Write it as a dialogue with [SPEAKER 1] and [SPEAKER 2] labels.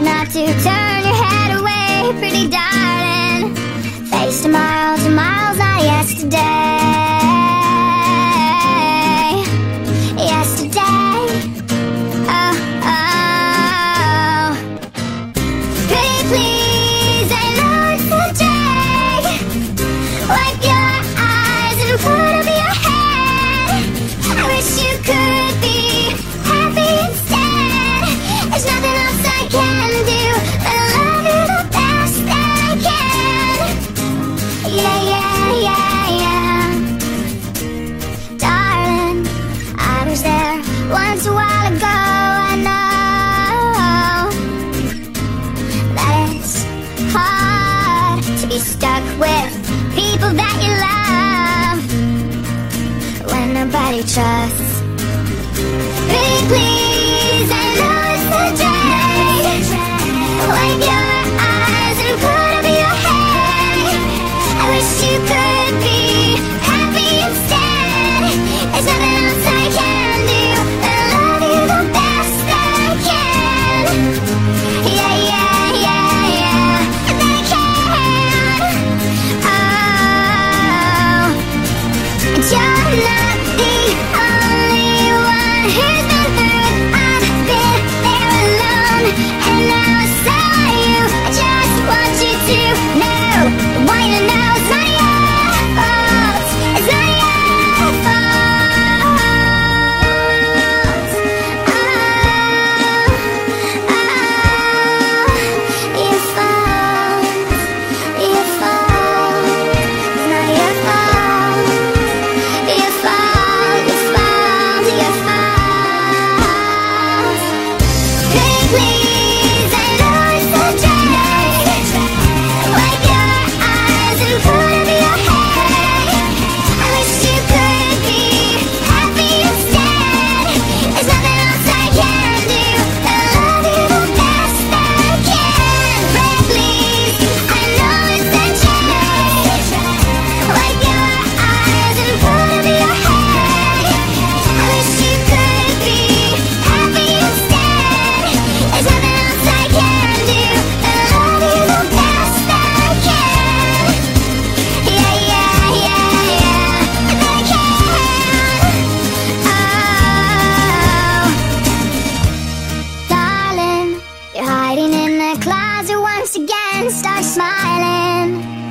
[SPEAKER 1] not to turn your head away, pretty darling. Face tomorrow. stuck with people that you love when nobody trusts. Please. Island.